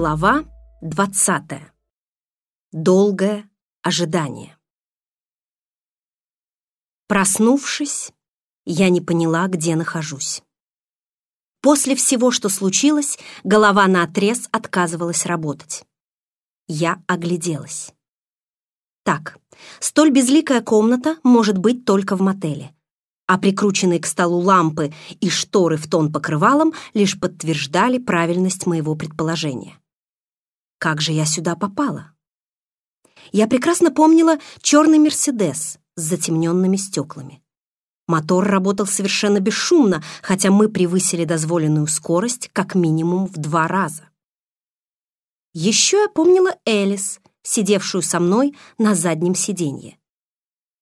Глава 20. Долгое ожидание. Проснувшись, я не поняла, где нахожусь. После всего, что случилось, голова наотрез отказывалась работать. Я огляделась. Так, столь безликая комната может быть только в мотеле а прикрученные к столу лампы и шторы в тон покрывалом лишь подтверждали правильность моего предположения. Как же я сюда попала? Я прекрасно помнила черный «Мерседес» с затемненными стеклами. Мотор работал совершенно бесшумно, хотя мы превысили дозволенную скорость как минимум в два раза. Еще я помнила Элис, сидевшую со мной на заднем сиденье.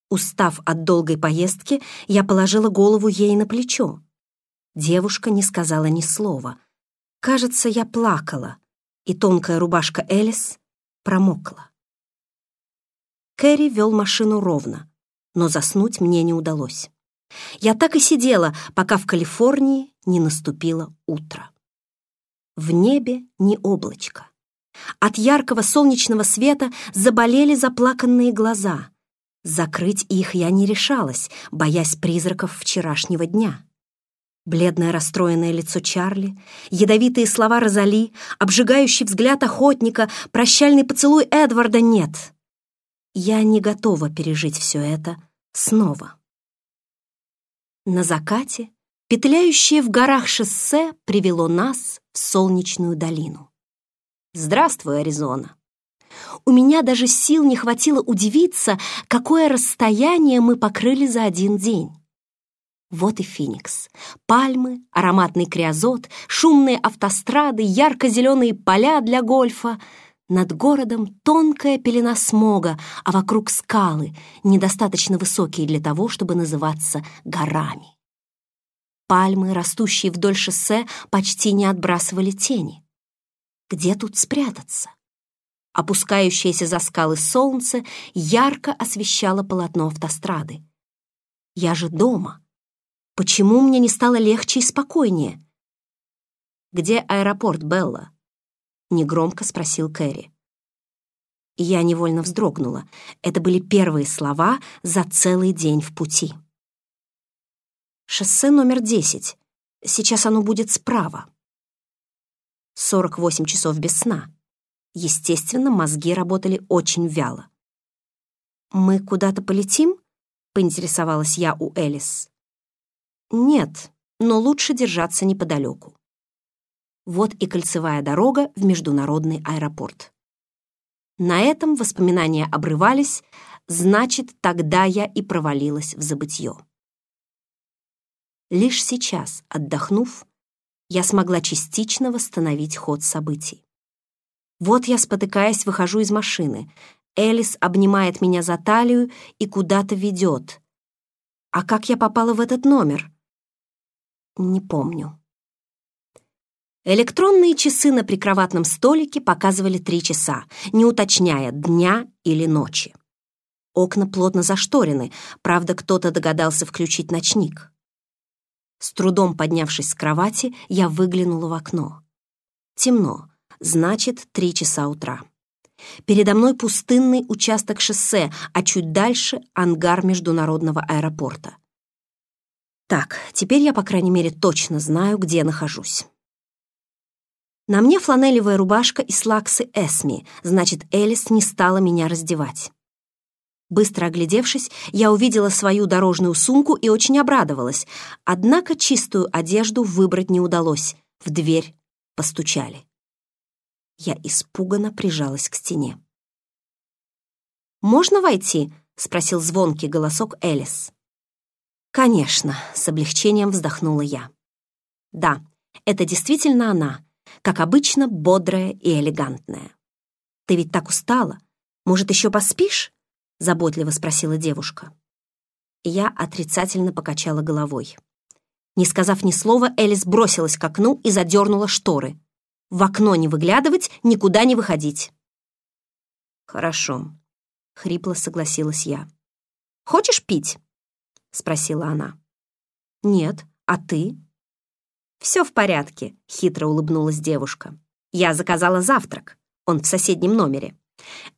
Устав от долгой поездки, я положила голову ей на плечо. Девушка не сказала ни слова. Кажется, я плакала, и тонкая рубашка Элис промокла. Кэрри вел машину ровно, но заснуть мне не удалось. Я так и сидела, пока в Калифорнии не наступило утро. В небе ни облачко. От яркого солнечного света заболели заплаканные глаза — Закрыть их я не решалась, боясь призраков вчерашнего дня. Бледное расстроенное лицо Чарли, ядовитые слова Розали, обжигающий взгляд охотника, прощальный поцелуй Эдварда нет. Я не готова пережить все это снова. На закате, петляющее в горах шоссе, привело нас в солнечную долину. Здравствуй, Аризона! У меня даже сил не хватило удивиться, какое расстояние мы покрыли за один день. Вот и Феникс. Пальмы, ароматный криозот, шумные автострады, ярко-зеленые поля для гольфа. Над городом тонкая пелена смога, а вокруг скалы, недостаточно высокие для того, чтобы называться горами. Пальмы, растущие вдоль шоссе, почти не отбрасывали тени. Где тут спрятаться? Опускающееся за скалы солнце ярко освещало полотно автострады. Я же дома. Почему мне не стало легче и спокойнее? «Где аэропорт, Белла?» — негромко спросил Кэрри. Я невольно вздрогнула. Это были первые слова за целый день в пути. «Шоссе номер десять. Сейчас оно будет справа». Сорок восемь часов без сна. Естественно, мозги работали очень вяло. «Мы куда-то полетим?» — поинтересовалась я у Элис. «Нет, но лучше держаться неподалеку». Вот и кольцевая дорога в международный аэропорт. На этом воспоминания обрывались, значит, тогда я и провалилась в забытье. Лишь сейчас, отдохнув, я смогла частично восстановить ход событий. Вот я, спотыкаясь, выхожу из машины. Элис обнимает меня за талию и куда-то ведет. А как я попала в этот номер? Не помню. Электронные часы на прикроватном столике показывали три часа, не уточняя, дня или ночи. Окна плотно зашторены, правда, кто-то догадался включить ночник. С трудом поднявшись с кровати, я выглянула в окно. Темно, значит, три часа утра. Передо мной пустынный участок шоссе, а чуть дальше — ангар международного аэропорта. Так, теперь я, по крайней мере, точно знаю, где нахожусь. На мне фланелевая рубашка и слаксы Эсми, значит, Элис не стала меня раздевать. Быстро оглядевшись, я увидела свою дорожную сумку и очень обрадовалась, однако чистую одежду выбрать не удалось. В дверь постучали. Я испуганно прижалась к стене. «Можно войти?» — спросил звонкий голосок Элис. «Конечно», — с облегчением вздохнула я. «Да, это действительно она, как обычно, бодрая и элегантная. Ты ведь так устала. Может, еще поспишь?» — заботливо спросила девушка. Я отрицательно покачала головой. Не сказав ни слова, Элис бросилась к окну и задернула шторы. В окно не выглядывать, никуда не выходить. «Хорошо», — хрипло согласилась я. «Хочешь пить?» — спросила она. «Нет, а ты?» «Все в порядке», — хитро улыбнулась девушка. Я заказала завтрак. Он в соседнем номере.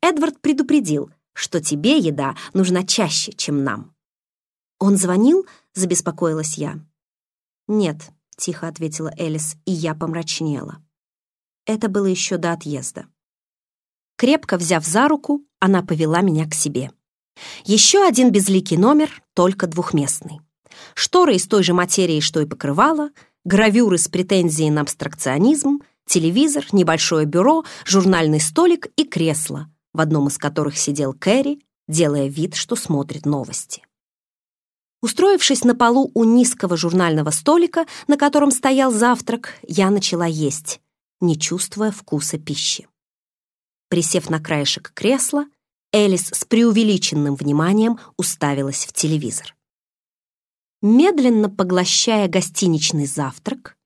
Эдвард предупредил, что тебе еда нужна чаще, чем нам. Он звонил, забеспокоилась я. Нет, тихо ответила Элис, и я помрачнела. Это было еще до отъезда. Крепко взяв за руку, она повела меня к себе. Еще один безликий номер, только двухместный. Шторы из той же материи, что и покрывало, гравюры с претензией на абстракционизм, телевизор, небольшое бюро, журнальный столик и кресло, в одном из которых сидел Кэрри, делая вид, что смотрит новости. Устроившись на полу у низкого журнального столика, на котором стоял завтрак, я начала есть, не чувствуя вкуса пищи. Присев на краешек кресла, Элис с преувеличенным вниманием уставилась в телевизор. Медленно поглощая гостиничный завтрак,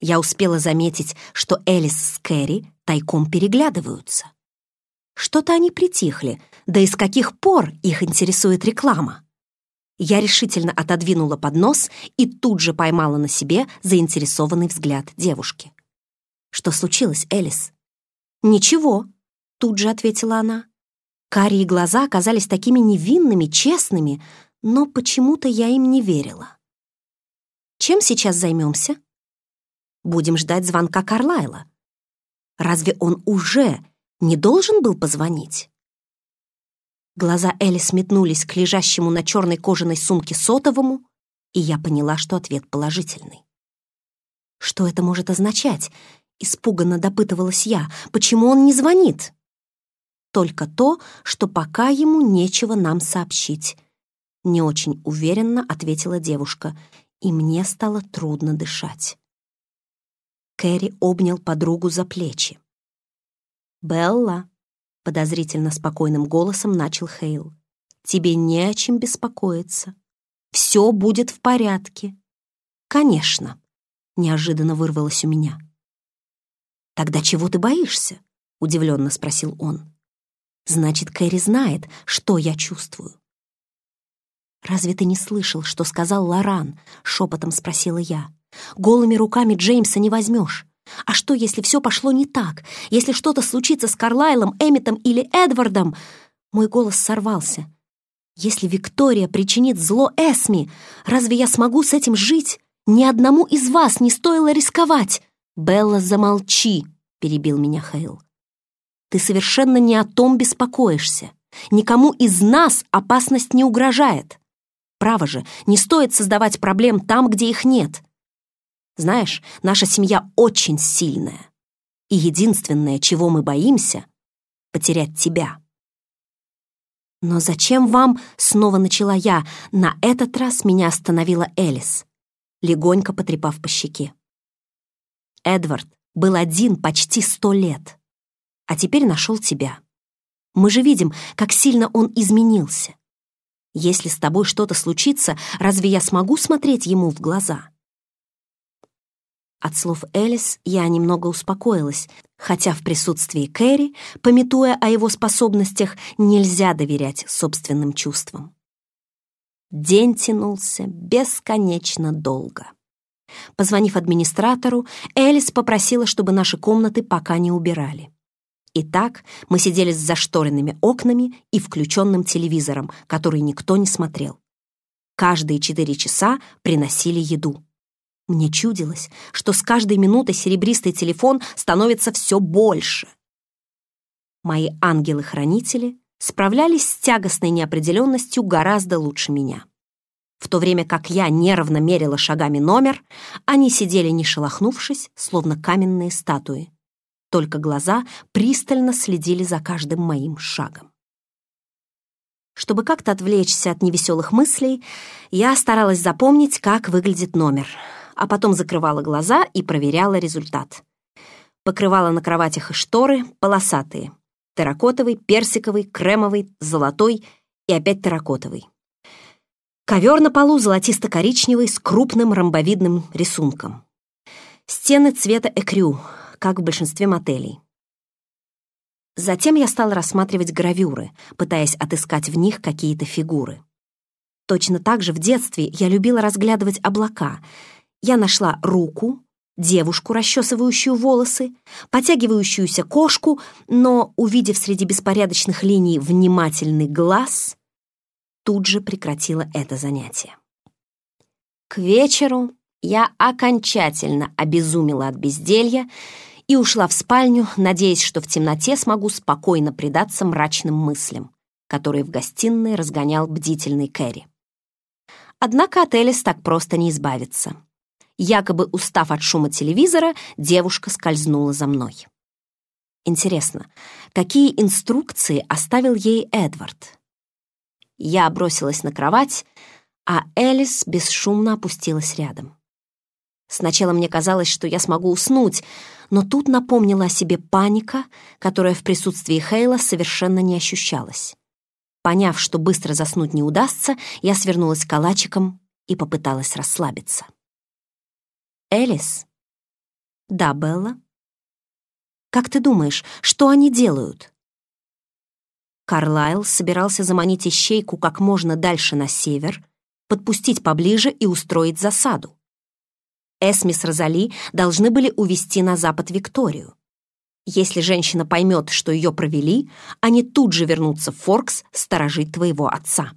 я успела заметить, что Элис с Кэрри тайком переглядываются. Что-то они притихли, да и с каких пор их интересует реклама? Я решительно отодвинула поднос и тут же поймала на себе заинтересованный взгляд девушки. «Что случилось, Элис?» «Ничего», — тут же ответила она. Карие глаза оказались такими невинными, честными, но почему-то я им не верила. «Чем сейчас займемся?» «Будем ждать звонка Карлайла. Разве он уже не должен был позвонить?» Глаза Элис метнулись к лежащему на черной кожаной сумке сотовому, и я поняла, что ответ положительный. «Что это может означать?» — испуганно допытывалась я. «Почему он не звонит?» «Только то, что пока ему нечего нам сообщить», — не очень уверенно ответила девушка, и мне стало трудно дышать. Кэрри обнял подругу за плечи. «Белла», подозрительно спокойным голосом начал Хейл. «Тебе не о чем беспокоиться. Все будет в порядке». «Конечно», — неожиданно вырвалось у меня. «Тогда чего ты боишься?» — удивленно спросил он. «Значит, Кэрри знает, что я чувствую». «Разве ты не слышал, что сказал Лоран?» — шепотом спросила я. «Голыми руками Джеймса не возьмешь. А что, если все пошло не так? Если что-то случится с Карлайлом, Эмметом или Эдвардом? Мой голос сорвался. Если Виктория причинит зло Эсми, разве я смогу с этим жить? Ни одному из вас не стоило рисковать. Белла, замолчи, перебил меня Хейл. Ты совершенно не о том беспокоишься. Никому из нас опасность не угрожает. Право же, не стоит создавать проблем там, где их нет. Знаешь, наша семья очень сильная. И единственное, чего мы боимся — потерять тебя. Но зачем вам, снова начала я, на этот раз меня остановила Элис, легонько потрепав по щеке. Эдвард был один почти сто лет, а теперь нашел тебя. Мы же видим, как сильно он изменился. Если с тобой что-то случится, разве я смогу смотреть ему в глаза?» От слов Элис я немного успокоилась, хотя в присутствии Кэрри, пометуя о его способностях, нельзя доверять собственным чувствам. День тянулся бесконечно долго. Позвонив администратору, Элис попросила, чтобы наши комнаты пока не убирали. Итак, мы сидели с зашторенными окнами и включенным телевизором, который никто не смотрел. Каждые четыре часа приносили еду. Мне чудилось, что с каждой минутой серебристый телефон становится все больше. Мои ангелы-хранители справлялись с тягостной неопределенностью гораздо лучше меня. В то время как я нервно мерила шагами номер, они сидели не шелохнувшись, словно каменные статуи. Только глаза пристально следили за каждым моим шагом. Чтобы как-то отвлечься от невеселых мыслей, я старалась запомнить, как выглядит номер — а потом закрывала глаза и проверяла результат. Покрывала на кроватях и шторы полосатые. Терракотовый, персиковый, кремовый, золотой и опять терракотовый. Ковер на полу золотисто-коричневый с крупным ромбовидным рисунком. Стены цвета экрю, как в большинстве мотелей. Затем я стала рассматривать гравюры, пытаясь отыскать в них какие-то фигуры. Точно так же в детстве я любила разглядывать облака — я нашла руку, девушку, расчесывающую волосы, потягивающуюся кошку, но, увидев среди беспорядочных линий внимательный глаз, тут же прекратила это занятие. К вечеру я окончательно обезумела от безделья и ушла в спальню, надеясь, что в темноте смогу спокойно предаться мрачным мыслям, которые в гостиной разгонял бдительный Кэрри. Однако от Элис так просто не избавиться. Якобы устав от шума телевизора, девушка скользнула за мной. Интересно, какие инструкции оставил ей Эдвард? Я бросилась на кровать, а Элис бесшумно опустилась рядом. Сначала мне казалось, что я смогу уснуть, но тут напомнила о себе паника, которая в присутствии Хейла совершенно не ощущалась. Поняв, что быстро заснуть не удастся, я свернулась калачиком и попыталась расслабиться. «Элис?» «Да, Белла?» «Как ты думаешь, что они делают?» Карлайл собирался заманить ищейку как можно дальше на север, подпустить поближе и устроить засаду. Эсми с Розали должны были увести на запад Викторию. Если женщина поймет, что ее провели, они тут же вернутся в Форкс сторожить твоего отца.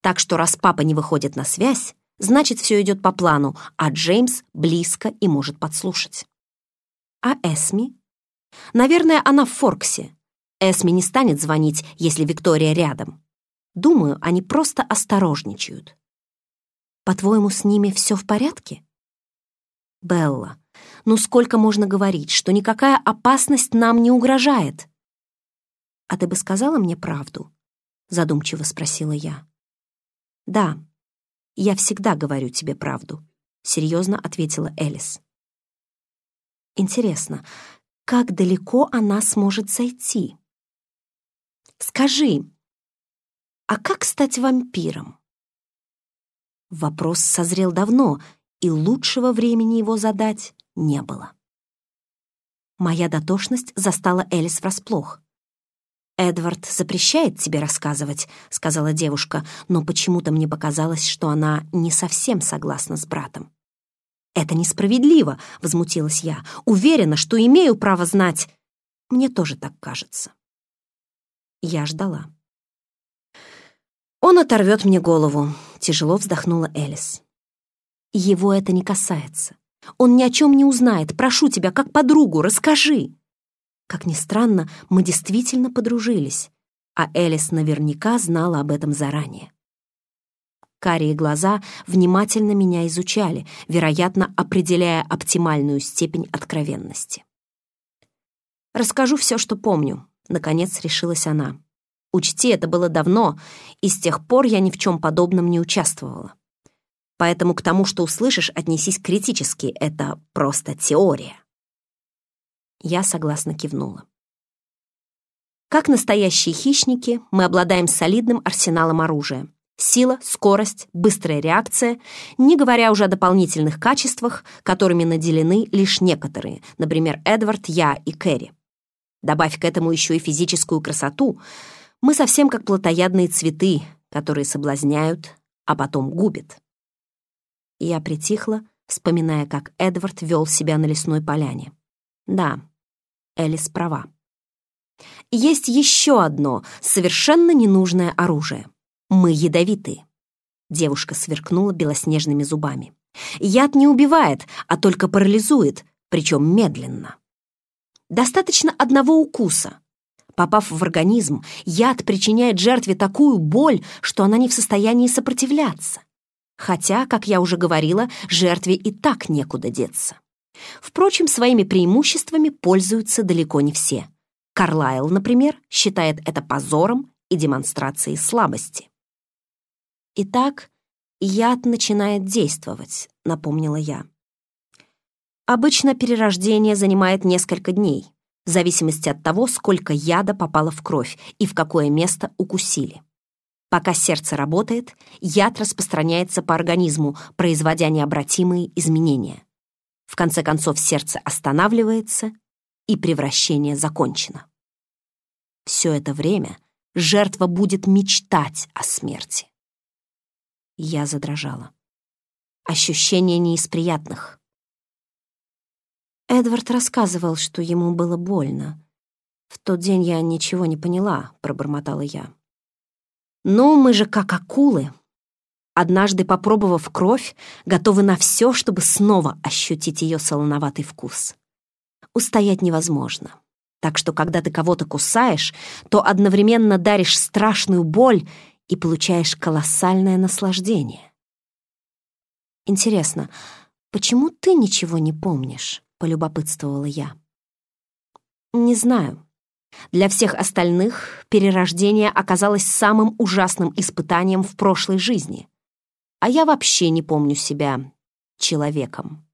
Так что раз папа не выходит на связь, значит, все идет по плану, а Джеймс близко и может подслушать. А Эсми? Наверное, она в Форксе. Эсми не станет звонить, если Виктория рядом. Думаю, они просто осторожничают. По-твоему, с ними все в порядке? Белла, ну сколько можно говорить, что никакая опасность нам не угрожает? А ты бы сказала мне правду? Задумчиво спросила я. Да, я всегда говорю тебе правду, серьезно ответила Элис. Интересно, как далеко она сможет зайти? Скажи, а как стать вампиром? Вопрос созрел давно, и лучшего времени его задать не было. Моя дотошность застала Элис врасплох. «Эдвард запрещает тебе рассказывать», — сказала девушка, но почему-то мне показалось, что она не совсем согласна с братом. «Это несправедливо», — возмутилась я. «Уверена, что имею право знать». Мне тоже так кажется. Я ждала. «Он оторвет мне голову», — тяжело вздохнула Элис. Его это не касается. Он ни о чем не узнает. Прошу тебя, как подругу, расскажи. Как ни странно, мы действительно подружились, а Элис наверняка знала об этом заранее. Карие глаза внимательно меня изучали, вероятно, определяя оптимальную степень откровенности. «Расскажу все, что помню», — наконец решилась она. «Учти, это было давно, и с тех пор я ни в чем подобном не участвовала. Поэтому к тому, что услышишь, отнесись критически. Это просто теория. Я согласно кивнула. Как настоящие хищники, мы обладаем солидным арсеналом оружия. Сила, скорость, быстрая реакция, не говоря уже о дополнительных качествах, которыми наделены лишь некоторые, например, Эдвард, я и Кэрри. Добавь к этому еще и физическую красоту, мы совсем как плотоядные цветы, которые соблазняют, а потом губят. Я притихла, вспоминая, как Эдвард вел себя на лесной поляне. Да, Элис права. Есть еще одно совершенно ненужное оружие. Мы ядовитые. Девушка сверкнула белоснежными зубами. Яд не убивает, а только парализует, причем медленно. Достаточно одного укуса. Попав в организм, яд причиняет жертве такую боль, что она не в состоянии сопротивляться. Хотя, как я уже говорила, жертве и так некуда деться. Впрочем, своими преимуществами пользуются далеко не все. Карлайл, например, считает это позором и демонстрацией слабости. Итак, яд начинает действовать, напомнила я. Обычно перерождение занимает несколько дней, в зависимости от того, сколько яда попало в кровь и в какое место укусили. Пока сердце работает, яд распространяется по организму, производя необратимые изменения. В конце концов, сердце останавливается, и превращение закончено. Все это время жертва будет мечтать о смерти. Я задрожала. Ощущение не из приятных. Эдвард рассказывал, что ему было больно. В тот день я ничего не поняла, пробормотала я. Ну, мы же как акулы. Однажды попробовав кровь, готовы на все, чтобы снова ощутить ее солоноватый вкус. Устоять невозможно. Так что, когда ты кого-то кусаешь, то одновременно даришь страшную боль и получаешь колоссальное наслаждение. Интересно, почему ты ничего не помнишь? Полюбопытствовала я. Не знаю. Для всех остальных перерождение оказалось самым ужасным испытанием в прошлой жизни. А я вообще не помню себя человеком.